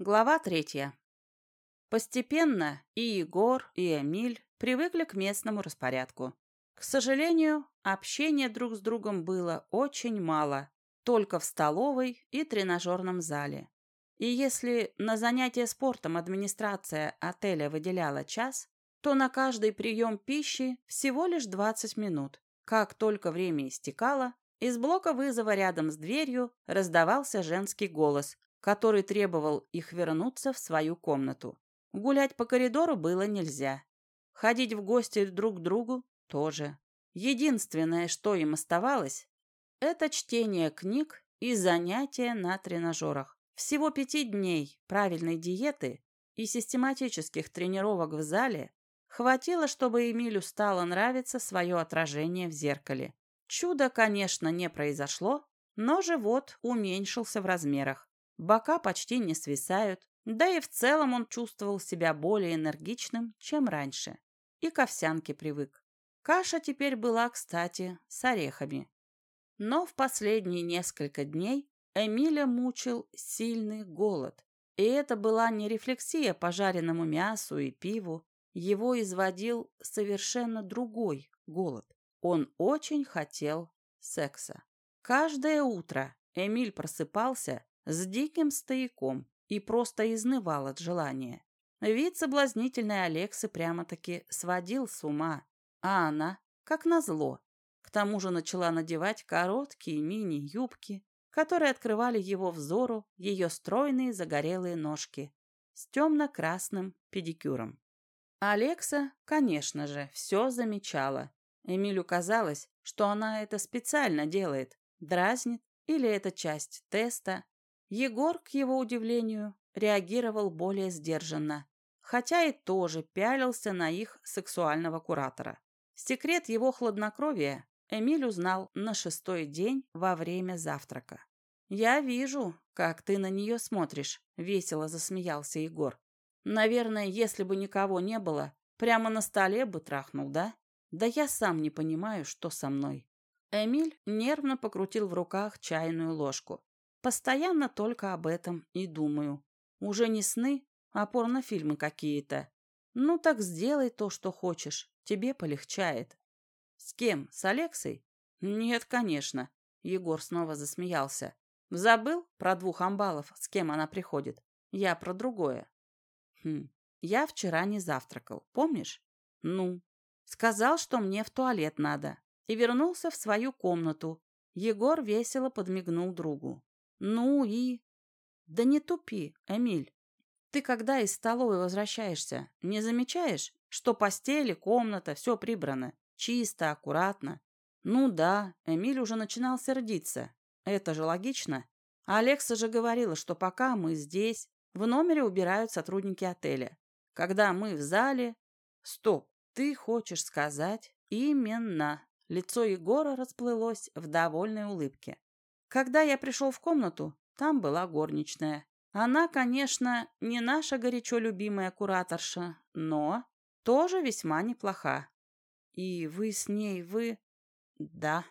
Глава третья. Постепенно и Егор, и Эмиль привыкли к местному распорядку. К сожалению, общения друг с другом было очень мало, только в столовой и тренажерном зале. И если на занятие спортом администрация отеля выделяла час, то на каждый прием пищи всего лишь 20 минут. Как только время истекало, из блока вызова рядом с дверью раздавался женский голос, который требовал их вернуться в свою комнату. Гулять по коридору было нельзя. Ходить в гости друг к другу тоже. Единственное, что им оставалось, это чтение книг и занятия на тренажерах. Всего пяти дней правильной диеты и систематических тренировок в зале хватило, чтобы Эмилю стало нравиться свое отражение в зеркале. Чудо, конечно, не произошло, но живот уменьшился в размерах. Бока почти не свисают, да и в целом он чувствовал себя более энергичным, чем раньше. И к овсянке привык. Каша теперь была, кстати, с орехами. Но в последние несколько дней Эмиля мучил сильный голод. И это была не рефлексия по жареному мясу и пиву. Его изводил совершенно другой голод. Он очень хотел секса. Каждое утро Эмиль просыпался с диким стояком и просто изнывал от желания. Вид соблазнительной Алексы прямо-таки сводил с ума, а она, как назло, к тому же начала надевать короткие мини-юбки, которые открывали его взору ее стройные загорелые ножки с темно-красным педикюром. Алекса, конечно же, все замечала. Эмилю казалось, что она это специально делает, дразнит или это часть теста, Егор, к его удивлению, реагировал более сдержанно, хотя и тоже пялился на их сексуального куратора. Секрет его хладнокровия Эмиль узнал на шестой день во время завтрака. «Я вижу, как ты на нее смотришь», — весело засмеялся Егор. «Наверное, если бы никого не было, прямо на столе бы трахнул, да? Да я сам не понимаю, что со мной». Эмиль нервно покрутил в руках чайную ложку. Постоянно только об этом и думаю. Уже не сны, а порнофильмы какие-то. Ну так сделай то, что хочешь. Тебе полегчает. С кем? С Алексой? Нет, конечно. Егор снова засмеялся. Забыл про двух амбалов, с кем она приходит? Я про другое. Хм, я вчера не завтракал, помнишь? Ну, сказал, что мне в туалет надо. И вернулся в свою комнату. Егор весело подмигнул другу. Ну и... Да не тупи, Эмиль. Ты когда из столовой возвращаешься, не замечаешь, что постели, комната, все прибрано, чисто, аккуратно? Ну да, Эмиль уже начинал сердиться. Это же логично. Алекса же говорила, что пока мы здесь, в номере убирают сотрудники отеля. Когда мы в зале... Стоп, ты хочешь сказать именно... Лицо Егора расплылось в довольной улыбке. Когда я пришел в комнату, там была горничная. Она, конечно, не наша горячо любимая кураторша, но тоже весьма неплоха. И вы с ней, вы... Да.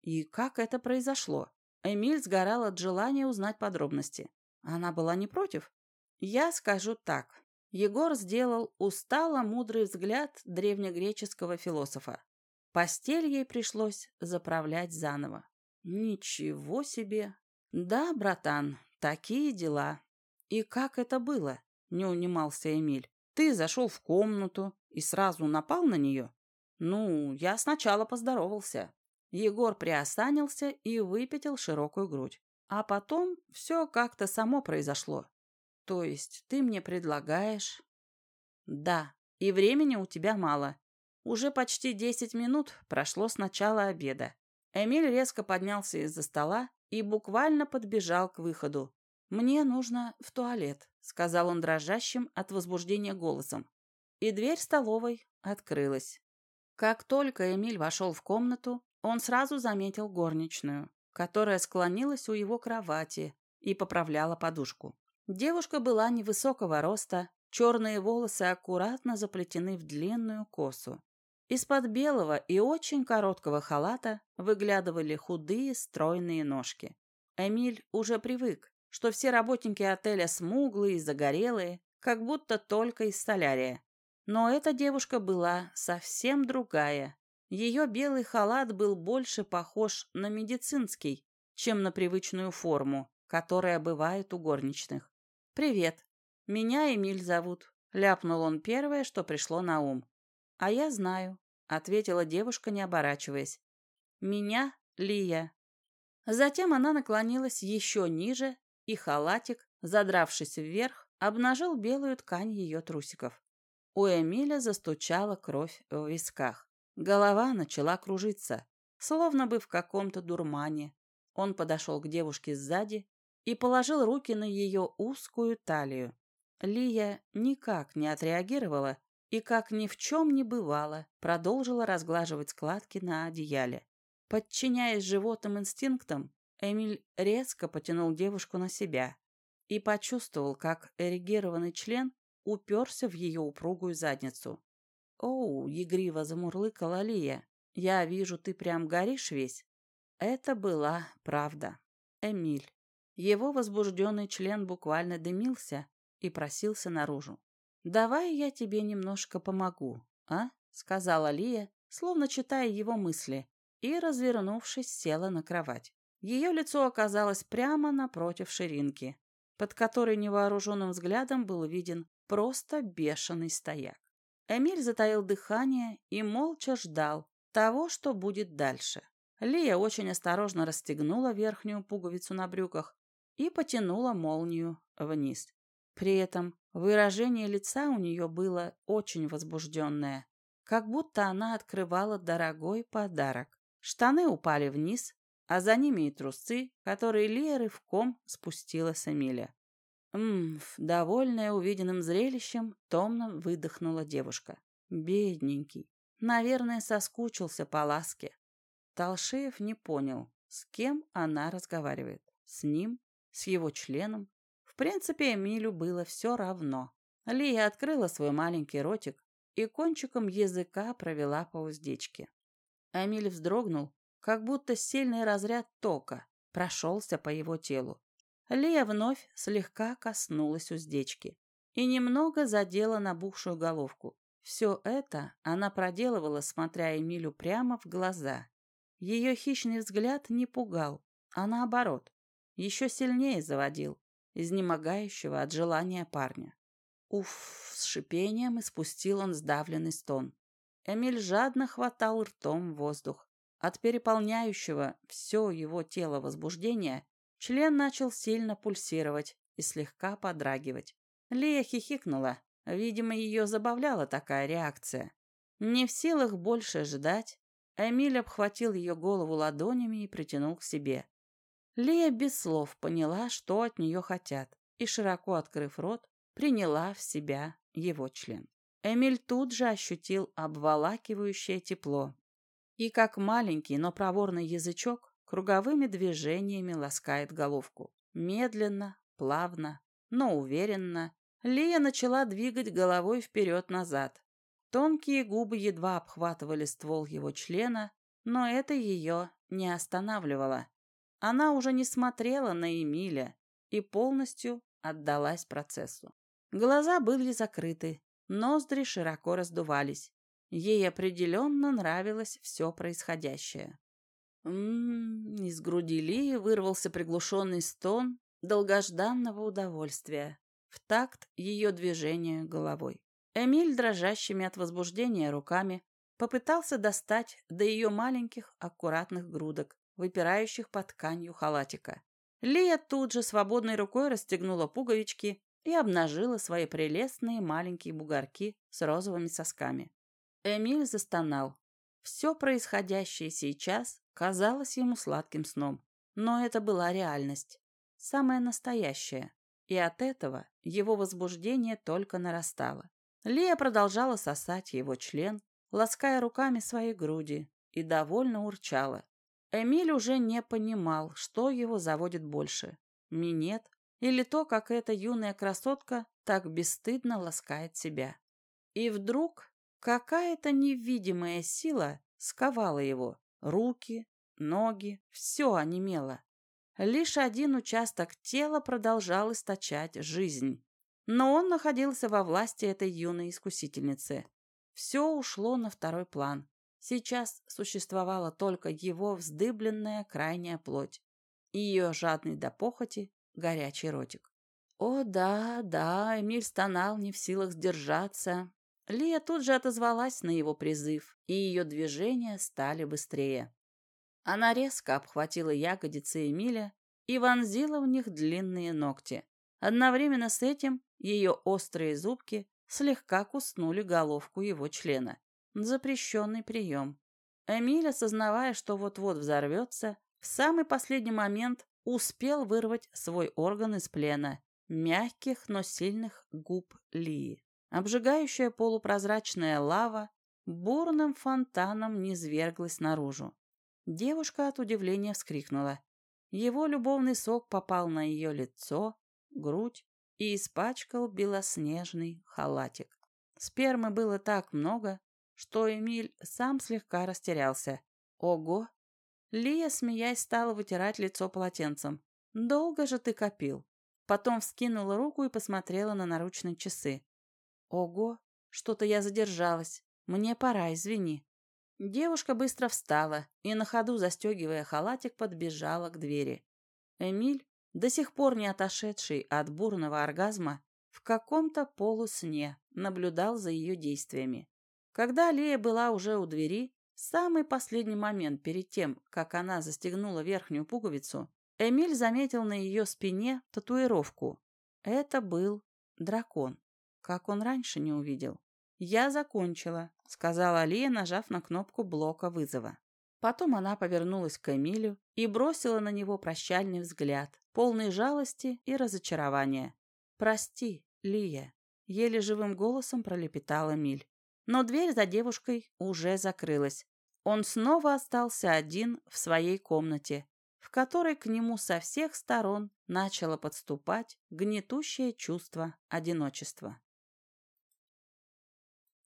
И как это произошло? Эмиль сгорал от желания узнать подробности. Она была не против? Я скажу так. Егор сделал устало мудрый взгляд древнегреческого философа. Постель ей пришлось заправлять заново. Ничего себе! Да, братан, такие дела. И как это было? Не унимался Эмиль. Ты зашел в комнату и сразу напал на нее? Ну, я сначала поздоровался. Егор приосанился и выпятил широкую грудь. А потом все как-то само произошло. То есть ты мне предлагаешь... Да, и времени у тебя мало. Уже почти десять минут прошло с начала обеда. Эмиль резко поднялся из-за стола и буквально подбежал к выходу. «Мне нужно в туалет», — сказал он дрожащим от возбуждения голосом. И дверь столовой открылась. Как только Эмиль вошел в комнату, он сразу заметил горничную, которая склонилась у его кровати и поправляла подушку. Девушка была невысокого роста, черные волосы аккуратно заплетены в длинную косу. Из-под белого и очень короткого халата выглядывали худые стройные ножки. Эмиль уже привык, что все работники отеля смуглые и загорелые, как будто только из солярия. Но эта девушка была совсем другая. Ее белый халат был больше похож на медицинский, чем на привычную форму, которая бывает у горничных. «Привет. Меня Эмиль зовут», — ляпнул он первое, что пришло на ум. «А я знаю», — ответила девушка, не оборачиваясь. «Меня Лия». Затем она наклонилась еще ниже, и халатик, задравшись вверх, обнажил белую ткань ее трусиков. У Эмиля застучала кровь в висках. Голова начала кружиться, словно бы в каком-то дурмане. Он подошел к девушке сзади и положил руки на ее узкую талию. Лия никак не отреагировала и, как ни в чем не бывало, продолжила разглаживать складки на одеяле. Подчиняясь животным инстинктам, Эмиль резко потянул девушку на себя и почувствовал, как эрегированный член уперся в ее упругую задницу. «Оу!» — игриво замурлыкала Лия. «Я вижу, ты прям горишь весь». Это была правда. Эмиль. Его возбужденный член буквально дымился и просился наружу. «Давай я тебе немножко помогу, а?» — сказала Лия, словно читая его мысли, и, развернувшись, села на кровать. Ее лицо оказалось прямо напротив ширинки под которой невооруженным взглядом был виден просто бешеный стояк. Эмиль затаил дыхание и молча ждал того, что будет дальше. Лия очень осторожно расстегнула верхнюю пуговицу на брюках и потянула молнию вниз. При этом выражение лица у нее было очень возбужденное, как будто она открывала дорогой подарок. Штаны упали вниз, а за ними и трусы, которые Лия рывком спустила с Эмиля. «Ммф», довольная увиденным зрелищем, томно выдохнула девушка. «Бедненький. Наверное, соскучился по ласке». Толшеев не понял, с кем она разговаривает. С ним? С его членом? Принципе, Эмилю было все равно. Лия открыла свой маленький ротик и кончиком языка провела по уздечке. Эмиль вздрогнул как будто сильный разряд тока прошелся по его телу. Лия вновь слегка коснулась уздечки и немного задела набухшую головку. Все это она проделывала, смотря Эмилю прямо в глаза. Ее хищный взгляд не пугал, а наоборот, еще сильнее заводил, изнемогающего от желания парня. Уф, с шипением испустил он сдавленный стон. Эмиль жадно хватал ртом воздух. От переполняющего все его тело возбуждения член начал сильно пульсировать и слегка подрагивать. Лия хихикнула. Видимо, ее забавляла такая реакция. Не в силах больше ждать, Эмиль обхватил ее голову ладонями и притянул к себе. Лия без слов поняла, что от нее хотят, и, широко открыв рот, приняла в себя его член. Эмиль тут же ощутил обволакивающее тепло, и как маленький, но проворный язычок круговыми движениями ласкает головку. Медленно, плавно, но уверенно Лия начала двигать головой вперед-назад. Тонкие губы едва обхватывали ствол его члена, но это ее не останавливало. Она уже не смотрела на Эмиля и полностью отдалась процессу. Глаза были закрыты, ноздри широко раздувались. Ей определенно нравилось все происходящее. М-м, из груди Лии вырвался приглушенный стон долгожданного удовольствия в такт ее движения головой. Эмиль, дрожащими от возбуждения руками, попытался достать до ее маленьких аккуратных грудок, выпирающих под тканью халатика. Лия тут же свободной рукой расстегнула пуговички и обнажила свои прелестные маленькие бугорки с розовыми сосками. Эмиль застонал. Все происходящее сейчас казалось ему сладким сном. Но это была реальность. Самая настоящая. И от этого его возбуждение только нарастало. Лия продолжала сосать его член, лаская руками свои груди, и довольно урчала. Эмиль уже не понимал, что его заводит больше. Минет или то, как эта юная красотка так бесстыдно ласкает себя. И вдруг Какая-то невидимая сила сковала его. Руки, ноги, все онемело. Лишь один участок тела продолжал источать жизнь. Но он находился во власти этой юной искусительницы. Все ушло на второй план. Сейчас существовала только его вздыбленная крайняя плоть и ее жадный до похоти горячий ротик. О, да, да, Эмиль стонал, не в силах сдержаться. Лия тут же отозвалась на его призыв, и ее движения стали быстрее. Она резко обхватила ягодицы Эмиля и вонзила в них длинные ногти. Одновременно с этим ее острые зубки слегка куснули головку его члена. Запрещенный прием. Эмиль, осознавая, что вот-вот взорвется, в самый последний момент успел вырвать свой орган из плена мягких, но сильных губ Лии. Обжигающая полупрозрачная лава бурным фонтаном низверглась наружу. Девушка от удивления вскрикнула. Его любовный сок попал на ее лицо, грудь и испачкал белоснежный халатик. Спермы было так много, что Эмиль сам слегка растерялся. Ого! Лия, смеясь, стала вытирать лицо полотенцем. «Долго же ты копил?» Потом вскинула руку и посмотрела на наручные часы. «Ого! Что-то я задержалась. Мне пора, извини». Девушка быстро встала и, на ходу застегивая халатик, подбежала к двери. Эмиль, до сих пор не отошедший от бурного оргазма, в каком-то полусне наблюдал за ее действиями. Когда Лея была уже у двери, в самый последний момент перед тем, как она застегнула верхнюю пуговицу, Эмиль заметил на ее спине татуировку. Это был дракон, как он раньше не увидел. «Я закончила», — сказала Алия, нажав на кнопку блока вызова. Потом она повернулась к Эмилю и бросила на него прощальный взгляд, полный жалости и разочарования. «Прости, Лия», — еле живым голосом пролепетал Эмиль. Но дверь за девушкой уже закрылась. Он снова остался один в своей комнате, в которой к нему со всех сторон начало подступать гнетущее чувство одиночества.